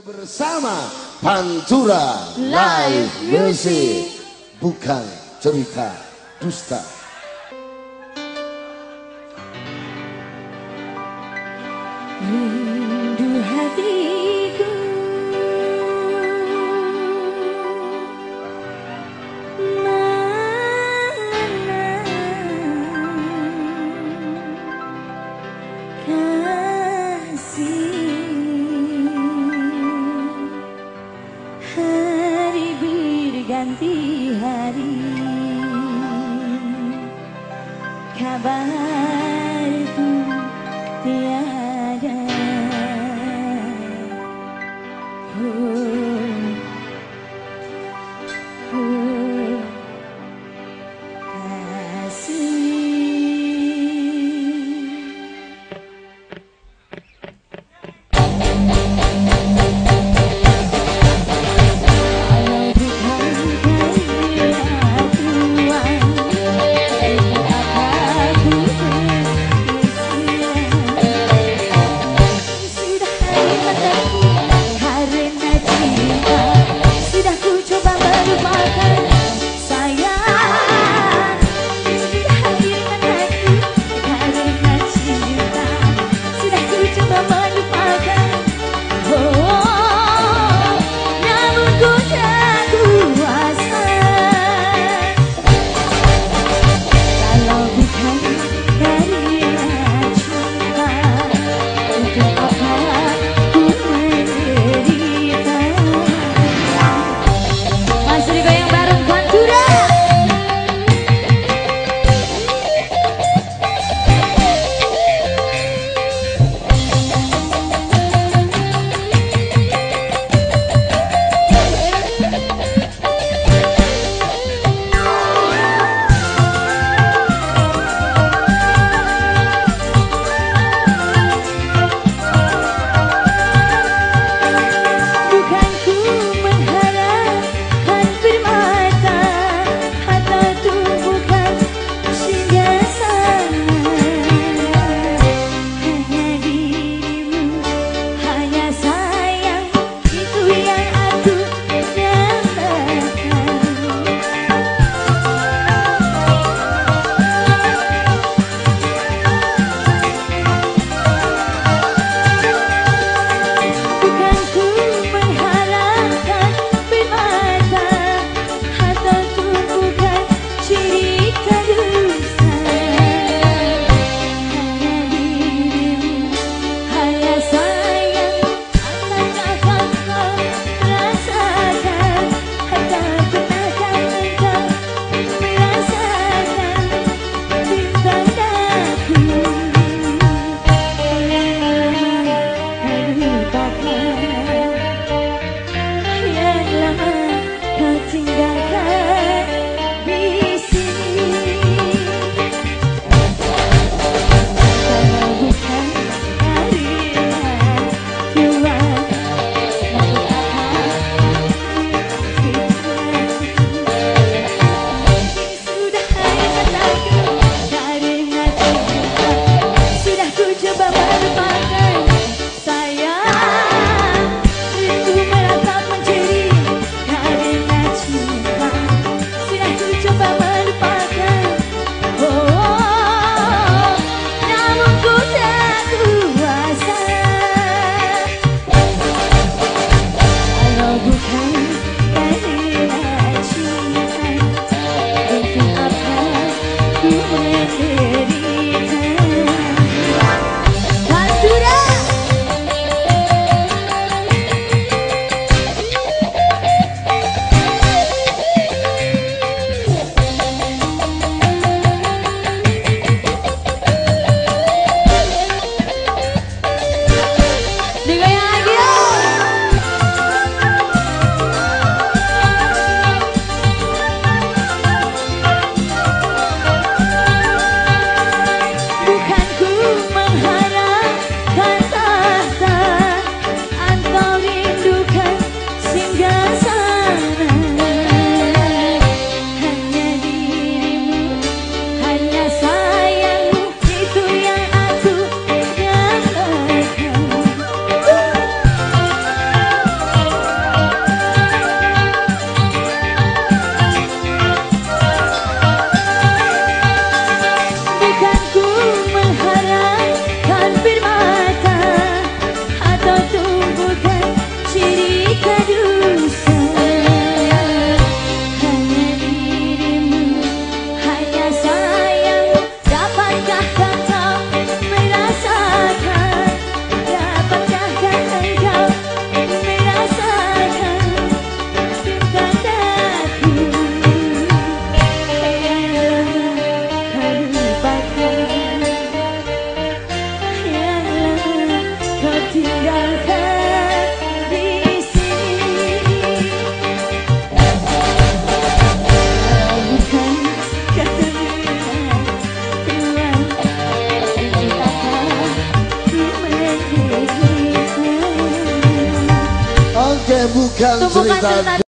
bersama Pantura Live Music bukan cerita dusta. Rindu berganti hari. Kabar pun tiada. Oh, Oke bukan Itu bukan cerita cerita